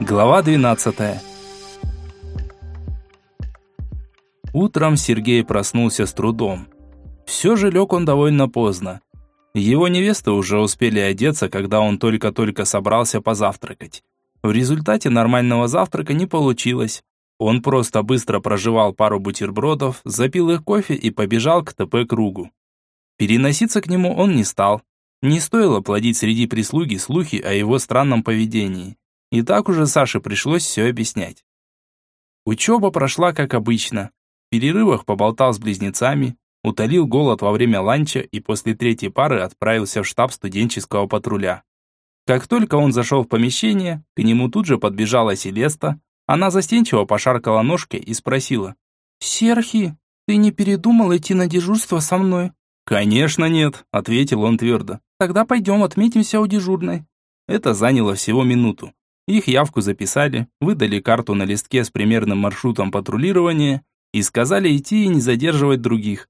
Глава 12. Утром Сергей проснулся с трудом. Все же лег он довольно поздно. Его невесты уже успели одеться, когда он только-только собрался позавтракать. В результате нормального завтрака не получилось. Он просто быстро прожевал пару бутербродов, запил их кофе и побежал к ТП-кругу. Переноситься к нему он не стал. Не стоило плодить среди прислуги слухи о его странном поведении. И так уже Саше пришлось все объяснять. Учеба прошла как обычно. В перерывах поболтал с близнецами, утолил голод во время ланча и после третьей пары отправился в штаб студенческого патруля. Как только он зашел в помещение, к нему тут же подбежала Селеста. Она застенчиво пошаркала ножкой и спросила. «Серхи, ты не передумал идти на дежурство со мной?» «Конечно нет», — ответил он твердо. «Тогда пойдем отметимся у дежурной». Это заняло всего минуту. Их явку записали, выдали карту на листке с примерным маршрутом патрулирования и сказали идти и не задерживать других.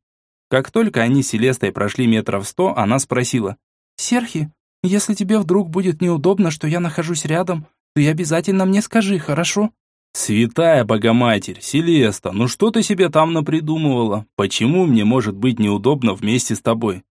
Как только они с Селестой прошли метров сто, она спросила. «Серхи, если тебе вдруг будет неудобно, что я нахожусь рядом, ты обязательно мне скажи, хорошо?» «Святая Богоматерь, Селеста, ну что ты себе там напридумывала? Почему мне может быть неудобно вместе с тобой?»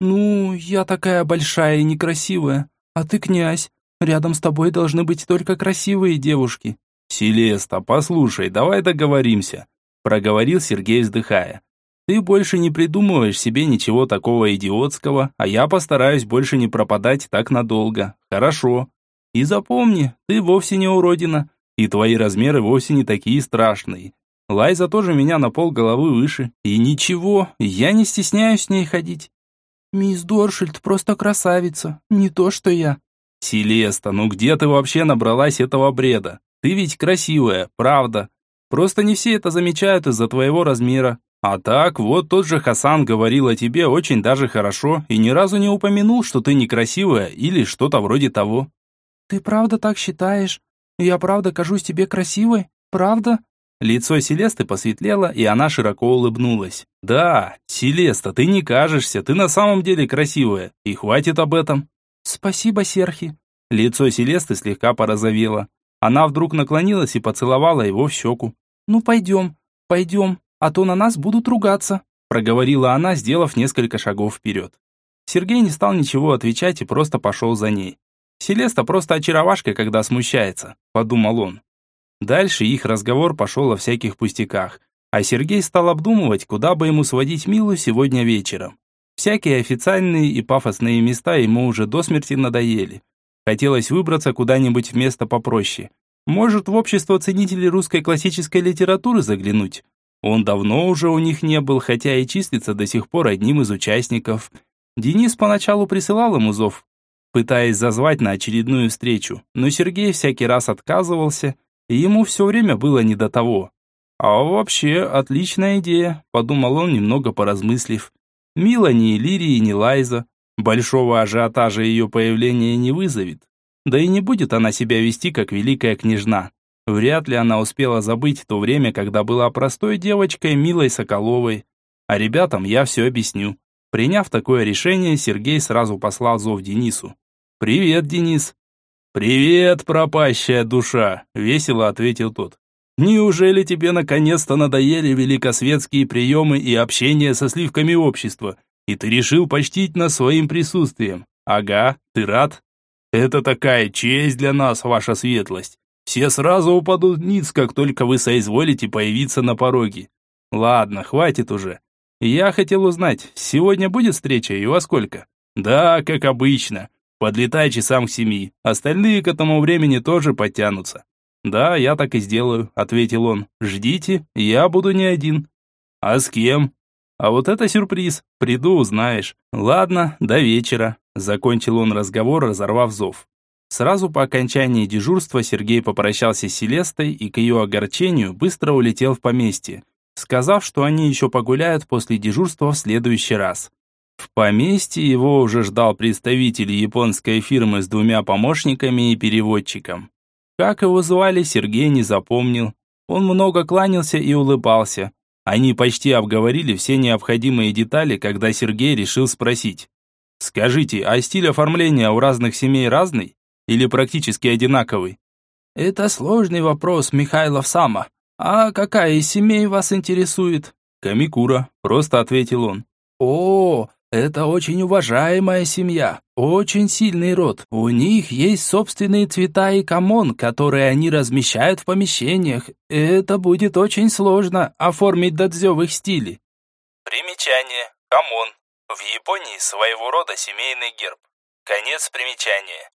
«Ну, я такая большая и некрасивая, а ты князь, Рядом с тобой должны быть только красивые девушки». «Селеста, послушай, давай договоримся», – проговорил Сергей, вздыхая. «Ты больше не придумываешь себе ничего такого идиотского, а я постараюсь больше не пропадать так надолго. Хорошо. И запомни, ты вовсе не уродина, и твои размеры вовсе не такие страшные. Лайза тоже меня на пол головы выше. И ничего, я не стесняюсь с ней ходить. Мисс Доршильд просто красавица, не то что я. «Селеста, ну где ты вообще набралась этого бреда? Ты ведь красивая, правда. Просто не все это замечают из-за твоего размера. А так, вот тот же Хасан говорил о тебе очень даже хорошо и ни разу не упомянул, что ты некрасивая или что-то вроде того». «Ты правда так считаешь? Я правда кажусь тебе красивой? Правда?» Лицо Селесты посветлело, и она широко улыбнулась. «Да, Селеста, ты не кажешься, ты на самом деле красивая, и хватит об этом». «Спасибо, Серхи». Лицо Селесты слегка порозовело. Она вдруг наклонилась и поцеловала его в щеку. «Ну, пойдем, пойдем, а то на нас будут ругаться», проговорила она, сделав несколько шагов вперед. Сергей не стал ничего отвечать и просто пошел за ней. «Селеста просто очаровашка, когда смущается», подумал он. Дальше их разговор пошел о всяких пустяках, а Сергей стал обдумывать, куда бы ему сводить Милу сегодня вечером. Всякие официальные и пафосные места ему уже до смерти надоели. Хотелось выбраться куда-нибудь в место попроще. Может, в общество ценителей русской классической литературы заглянуть? Он давно уже у них не был, хотя и числится до сих пор одним из участников. Денис поначалу присылал ему зов, пытаясь зазвать на очередную встречу, но Сергей всякий раз отказывался, и ему все время было не до того. «А вообще, отличная идея», – подумал он, немного поразмыслив. Мила ни Лирии, ни Лайза. Большого ажиотажа ее появление не вызовет. Да и не будет она себя вести, как великая княжна. Вряд ли она успела забыть то время, когда была простой девочкой Милой Соколовой. А ребятам я все объясню. Приняв такое решение, Сергей сразу послал зов Денису. «Привет, Денис!» «Привет, пропащая душа!» – весело ответил тот. Неужели тебе наконец-то надоели великосветские приемы и общение со сливками общества, и ты решил почтить нас своим присутствием? Ага, ты рад? Это такая честь для нас, ваша светлость. Все сразу упадут ниц, как только вы соизволите появиться на пороге. Ладно, хватит уже. Я хотел узнать, сегодня будет встреча и во сколько? Да, как обычно. Подлетай часам к семи. Остальные к этому времени тоже подтянутся. «Да, я так и сделаю», — ответил он. «Ждите, я буду не один». «А с кем?» «А вот это сюрприз. Приду, узнаешь». «Ладно, до вечера», — закончил он разговор, разорвав зов. Сразу по окончании дежурства Сергей попрощался с Селестой и к ее огорчению быстро улетел в поместье, сказав, что они еще погуляют после дежурства в следующий раз. В поместье его уже ждал представитель японской фирмы с двумя помощниками и переводчиком. Как его звали, Сергей не запомнил. Он много кланялся и улыбался. Они почти обговорили все необходимые детали, когда Сергей решил спросить. «Скажите, а стиль оформления у разных семей разный? Или практически одинаковый?» Это сложный вопрос, Михайлов Сама. А какая из семей вас интересует? Камикура, просто ответил он. О, это очень уважаемая семья, очень сильный род. У них есть собственные цвета и камон, которые они размещают в помещениях. Это будет очень сложно оформить додзё в их стиле. Примечание. Камон. В Японии своего рода семейный герб. Конец примечания.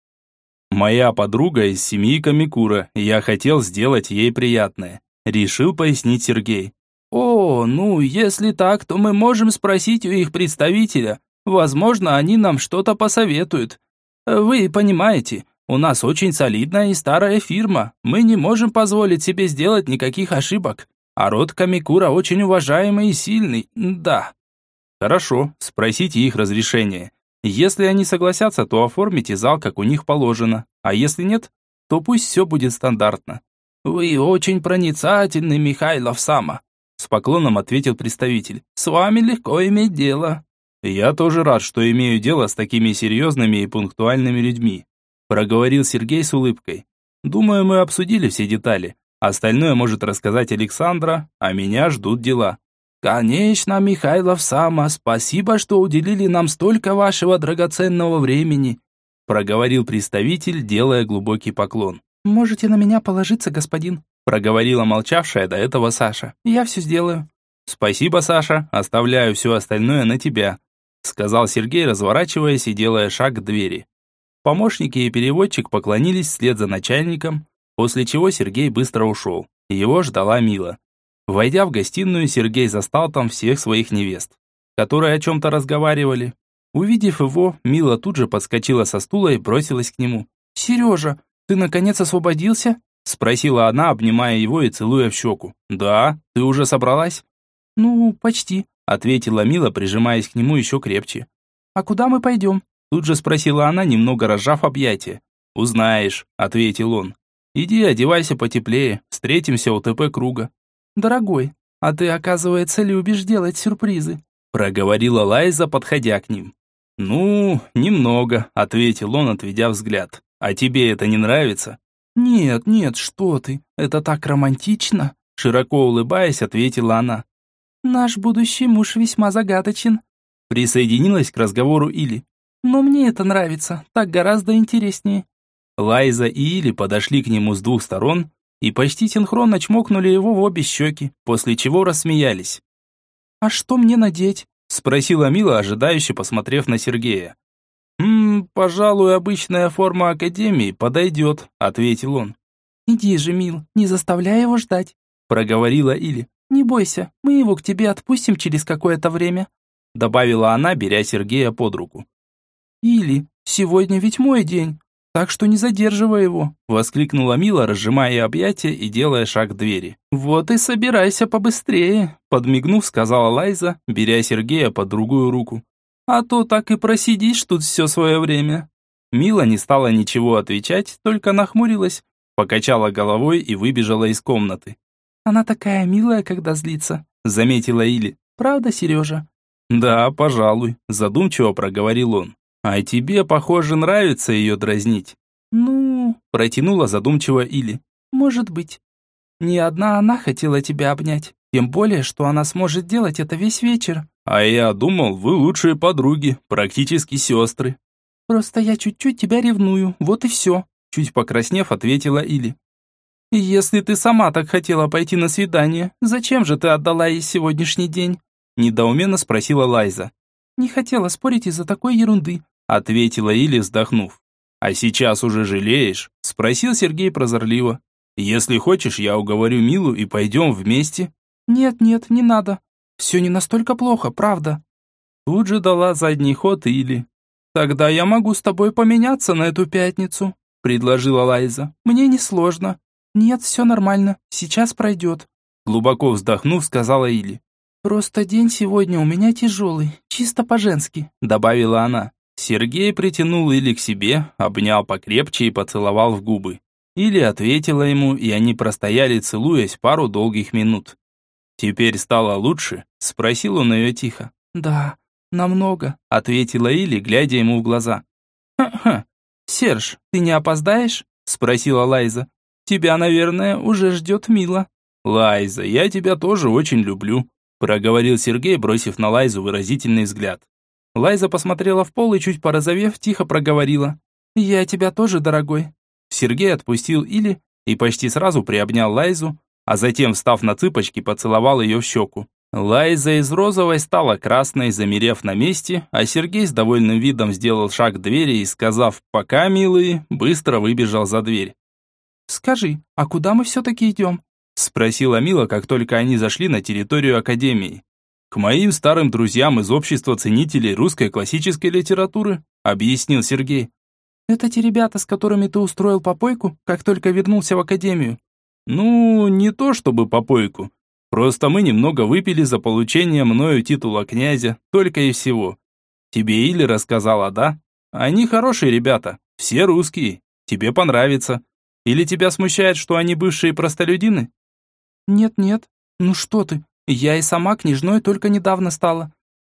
Моя подруга из семьи Камикура, я хотел сделать ей приятное. Решил пояснить Сергей. «О, ну, если так, то мы можем спросить у их представителя. Возможно, они нам что-то посоветуют. Вы понимаете, у нас очень солидная и старая фирма. Мы не можем позволить себе сделать никаких ошибок. А род Камикура очень уважаемый и сильный, да». «Хорошо, спросите их разрешение. Если они согласятся, то оформите зал, как у них положено. А если нет, то пусть все будет стандартно». «Вы очень проницательный, Михайлов Сама», с поклоном ответил представитель. «С вами легко иметь дело». «Я тоже рад, что имею дело с такими серьезными и пунктуальными людьми», проговорил Сергей с улыбкой. «Думаю, мы обсудили все детали. Остальное может рассказать Александра, а меня ждут дела». «Конечно, Михайлов Сама, спасибо, что уделили нам столько вашего драгоценного времени», проговорил представитель, делая глубокий поклон. «Можете на меня положиться, господин», проговорила молчавшая до этого Саша. «Я все сделаю». «Спасибо, Саша, оставляю все остальное на тебя», сказал Сергей, разворачиваясь и делая шаг к двери. Помощники и переводчик поклонились вслед за начальником, после чего Сергей быстро ушел. Его ждала Мила. Войдя в гостиную, Сергей застал там всех своих невест, которые о чем-то разговаривали. Увидев его, Мила тут же подскочила со стула и бросилась к нему. «Сережа, ты наконец освободился?» Спросила она, обнимая его и целуя в щеку. «Да, ты уже собралась?» «Ну, почти», ответила Мила, прижимаясь к нему еще крепче. «А куда мы пойдем?» Тут же спросила она, немного разжав объятия. «Узнаешь», — ответил он. «Иди одевайся потеплее, встретимся у ТП круга». «Дорогой, а ты, оказывается, любишь делать сюрпризы», проговорила Лайза, подходя к ним. «Ну, немного», — ответил он, отведя взгляд. «А тебе это не нравится?» «Нет, нет, что ты, это так романтично!» Широко улыбаясь, ответила она. «Наш будущий муж весьма загадочен», присоединилась к разговору Или. «Но мне это нравится, так гораздо интереснее». Лайза и Или подошли к нему с двух сторон и почти синхронно чмокнули его в обе щеки, после чего рассмеялись. «А что мне надеть?» спросила Мила, ожидающе посмотрев на Сергея. «Ммм, пожалуй, обычная форма Академии подойдет», — ответил он. «Иди же, Мил, не заставляй его ждать», — проговорила Или. «Не бойся, мы его к тебе отпустим через какое-то время», — добавила она, беря Сергея под руку. «Или, сегодня ведь мой день, так что не задерживай его», — воскликнула Мила, разжимая объятия и делая шаг к двери. «Вот и собирайся побыстрее», — подмигнув, сказала Лайза, беря Сергея под другую руку. А то так и просидишь тут все свое время». Мила не стала ничего отвечать, только нахмурилась, покачала головой и выбежала из комнаты. «Она такая милая, когда злится», — заметила Или. «Правда, Сережа?» «Да, пожалуй», — задумчиво проговорил он. «А тебе, похоже, нравится ее дразнить». «Ну...» — протянула задумчиво Или. «Может быть. Не одна она хотела тебя обнять, тем более, что она сможет делать это весь вечер». А я думал, вы лучшие подруги, практически сестры. Просто я чуть-чуть тебя ревную, вот и все. Чуть покраснев, ответила Или. «Если ты сама так хотела пойти на свидание, зачем же ты отдала ей сегодняшний день?» Недоуменно спросила Лайза. «Не хотела спорить из-за такой ерунды», ответила Или, вздохнув. «А сейчас уже жалеешь?» Спросил Сергей прозорливо. «Если хочешь, я уговорю Милу и пойдем вместе». «Нет-нет, не надо. Все не настолько плохо, правда?» Тут же дала задний ход Или. «Тогда я могу с тобой поменяться на эту пятницу», предложила Лайза. «Мне не сложно». «Нет, все нормально, сейчас пройдет», глубоко вздохнув, сказала Или. «Просто день сегодня у меня тяжелый, чисто по-женски», добавила она. Сергей притянул Или к себе, обнял покрепче и поцеловал в губы. Или ответила ему, и они простояли, целуясь пару долгих минут. «Теперь стало лучше?» – спросил он ее тихо. «Да, намного», – ответила Или, глядя ему в глаза. «Ха-ха, Серж, ты не опоздаешь?» – спросила Лайза. Тебя, наверное, уже ждет Мила». «Лайза, я тебя тоже очень люблю», проговорил Сергей, бросив на Лайзу выразительный взгляд. Лайза посмотрела в пол и, чуть порозовев, тихо проговорила. «Я тебя тоже, дорогой». Сергей отпустил Или и почти сразу приобнял Лайзу, а затем, встав на цыпочки, поцеловал ее в щеку. Лайза из розовой стала красной, замерев на месте, а Сергей с довольным видом сделал шаг к двери и, сказав «пока, милые», быстро выбежал за дверь. «Скажи, а куда мы все-таки идем?» спросила Мила, как только они зашли на территорию Академии. «К моим старым друзьям из общества ценителей русской классической литературы», объяснил Сергей. «Это те ребята, с которыми ты устроил попойку, как только вернулся в Академию?» «Ну, не то чтобы попойку. Просто мы немного выпили за получение мною титула князя, только и всего. Тебе Или рассказала, да? Они хорошие ребята, все русские. Тебе понравится. Или тебя смущает, что они бывшие простолюдины? Нет-нет, ну что ты, я и сама княжной только недавно стала.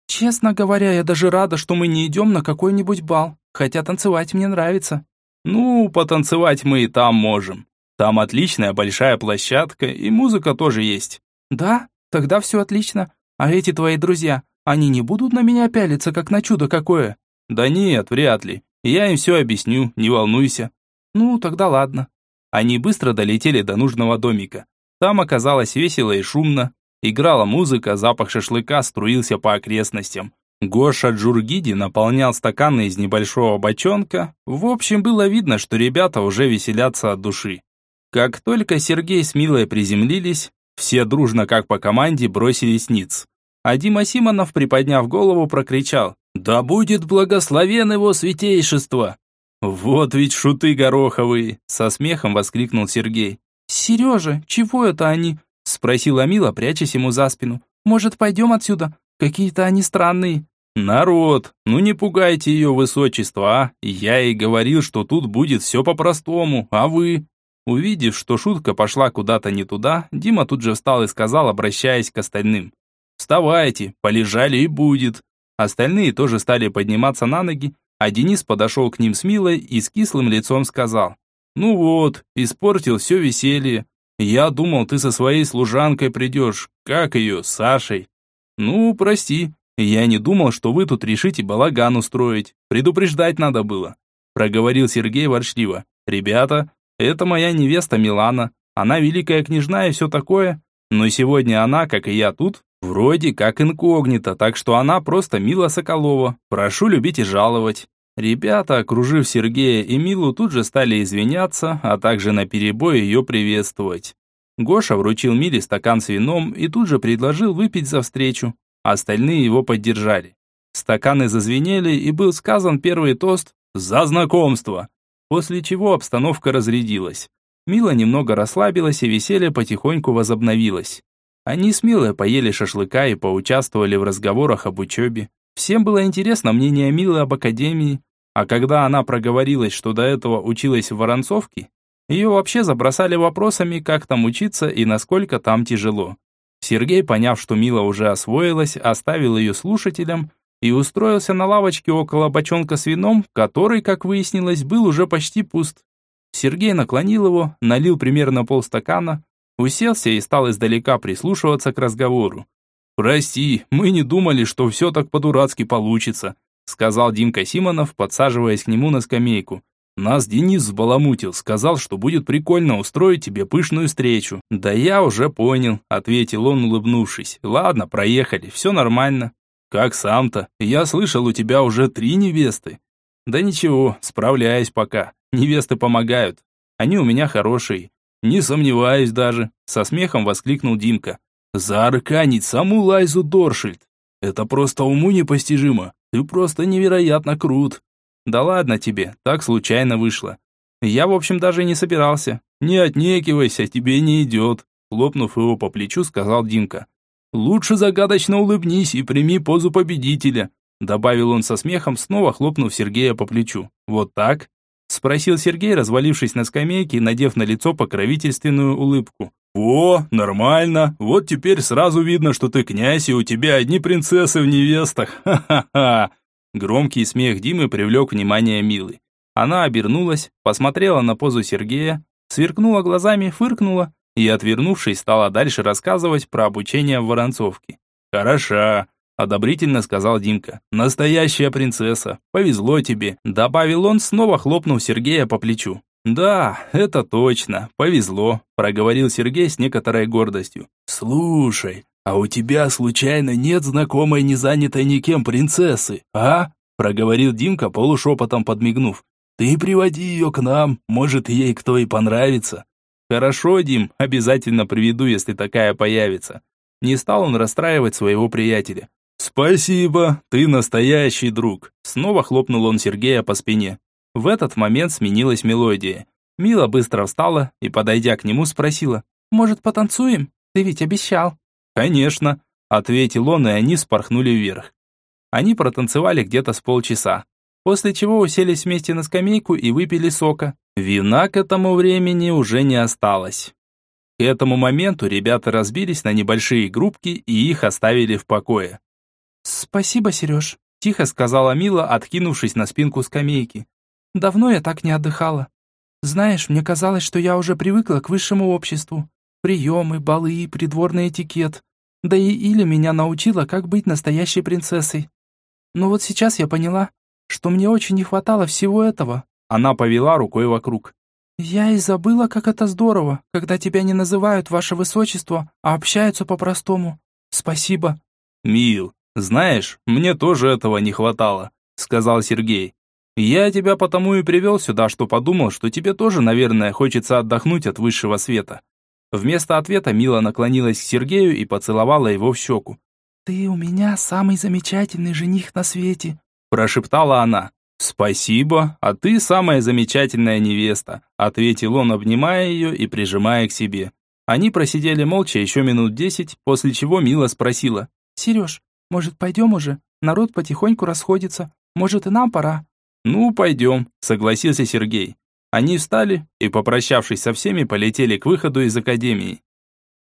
Честно говоря, я даже рада, что мы не идем на какой-нибудь бал, хотя танцевать мне нравится. Ну, потанцевать мы и там можем. Там отличная большая площадка, и музыка тоже есть. «Да? Тогда все отлично. А эти твои друзья, они не будут на меня пялиться, как на чудо какое?» «Да нет, вряд ли. Я им все объясню, не волнуйся». «Ну, тогда ладно». Они быстро долетели до нужного домика. Там оказалось весело и шумно. Играла музыка, запах шашлыка струился по окрестностям. Гоша Джургиди наполнял стаканы из небольшого бочонка. В общем, было видно, что ребята уже веселятся от души. Как только Сергей с Милой приземлились, все дружно, как по команде, бросились ниц. А Дима Симонов, приподняв голову, прокричал «Да будет благословен его святейшество!» «Вот ведь шуты гороховые!» Со смехом воскликнул Сергей. «Сережа, чего это они?» Спросила Мила, прячась ему за спину. «Может, пойдем отсюда? Какие-то они странные». «Народ, ну не пугайте ее высочество, а? Я ей говорил, что тут будет все по-простому, а вы?» Увидев, что шутка пошла куда-то не туда, Дима тут же встал и сказал, обращаясь к остальным. «Вставайте, полежали и будет». Остальные тоже стали подниматься на ноги, а Денис подошел к ним с Милой и с кислым лицом сказал. «Ну вот, испортил все веселье. Я думал, ты со своей служанкой придешь. Как ее, Сашей?» «Ну, прости, я не думал, что вы тут решите балаган устроить. Предупреждать надо было», проговорил Сергей ворчливо. «Ребята, это моя невеста Милана. Она великая княжна и все такое. Но сегодня она, как и я тут, вроде как инкогнито, так что она просто Мила Соколова. Прошу любить и жаловать. Ребята, окружив Сергея и Милу, тут же стали извиняться, а также наперебой ее приветствовать. Гоша вручил Миле стакан с вином и тут же предложил выпить за встречу. Остальные его поддержали. Стаканы зазвенели, и был сказан первый тост «За знакомство!» После чего обстановка разрядилась. Мила немного расслабилась, и веселье потихоньку возобновилось. Они с Милой поели шашлыка и поучаствовали в разговорах об учебе. Всем было интересно мнение Милы об академии, а когда она проговорилась, что до этого училась в Воронцовке, ее вообще забросали вопросами, как там учиться и насколько там тяжело. Сергей, поняв, что Мила уже освоилась, оставил ее слушателям и устроился на лавочке около бочонка с вином, который, как выяснилось, был уже почти пуст. Сергей наклонил его, налил примерно полстакана, уселся и стал издалека прислушиваться к разговору. «Прости, мы не думали, что все так по-дурацки получится», сказал Димка Симонов, подсаживаясь к нему на скамейку. «Нас Денис взбаламутил, сказал, что будет прикольно устроить тебе пышную встречу». «Да я уже понял», ответил он, улыбнувшись. «Ладно, проехали, все нормально». «Как сам-то? Я слышал, у тебя уже три невесты». «Да ничего, справляюсь пока. Невесты помогают. Они у меня хорошие. Не сомневаюсь даже», со смехом воскликнул Димка. «Заарканить саму Лайзу Доршильд. Это просто уму непостижимо. Ты просто невероятно крут». «Да ладно тебе, так случайно вышло. Я, в общем, даже не собирался. Не отнекивайся, тебе не идет», хлопнув его по плечу, сказал Димка. «Лучше загадочно улыбнись и прими позу победителя», добавил он со смехом, снова хлопнув Сергея по плечу. «Вот так?» спросил Сергей, развалившись на скамейке и надев на лицо покровительственную улыбку. «О, нормально. Вот теперь сразу видно, что ты князь, и у тебя одни принцессы в невестах. Ха-ха-ха!» Громкий смех Димы привлек внимание Милы. Она обернулась, посмотрела на позу Сергея, сверкнула глазами, фыркнула и, отвернувшись, стала дальше рассказывать про обучение в Воронцовке. «Хороша», – одобрительно сказал Димка. «Настоящая принцесса. Повезло тебе», – добавил он, снова хлопнув Сергея по плечу. «Да, это точно. Повезло», – проговорил Сергей с некоторой гордостью. «Слушай, а у тебя случайно нет знакомой не занятой никем принцессы, а?» – проговорил Димка полушепотом подмигнув. «Ты приводи ее к нам, может, ей кто и понравится». «Хорошо, Дим, обязательно приведу, если такая появится». Не стал он расстраивать своего приятеля. «Спасибо, ты настоящий друг», – снова хлопнул он Сергея по спине. В этот момент сменилась мелодия. Мила быстро встала и, подойдя к нему, спросила. «Может, потанцуем? Ты ведь обещал». «Конечно», — ответил он, и они спорхнули вверх. Они протанцевали где-то с полчаса, после чего уселись вместе на скамейку и выпили сока. Вина к этому времени уже не осталось. К этому моменту ребята разбились на небольшие группки и их оставили в покое. «Спасибо, Сереж», – тихо сказала Мила, откинувшись на спинку скамейки. Давно я так не отдыхала. Знаешь, мне казалось, что я уже привыкла к высшему обществу. Приемы, балы, придворный этикет. Да и Иля меня научила, как быть настоящей принцессой. Но вот сейчас я поняла, что мне очень не хватало всего этого. Она повела рукой вокруг. Я и забыла, как это здорово, когда тебя не называют ваше высочество, а общаются по-простому. Спасибо. Мил, знаешь, мне тоже этого не хватало, сказал Сергей. Я тебя потому и привел сюда, что подумал, что тебе тоже, наверное, хочется отдохнуть от высшего света. Вместо ответа Мила наклонилась к Сергею и поцеловала его в щеку. «Ты у меня самый замечательный жених на свете», – прошептала она. «Спасибо, а ты самая замечательная невеста», – ответил он, обнимая ее и прижимая к себе. Они просидели молча еще минут десять, после чего Мила спросила. «Сереж, может, пойдем уже? Народ потихоньку расходится. Может, и нам пора?» «Ну, пойдем», – согласился Сергей. Они встали и, попрощавшись со всеми, полетели к выходу из академии.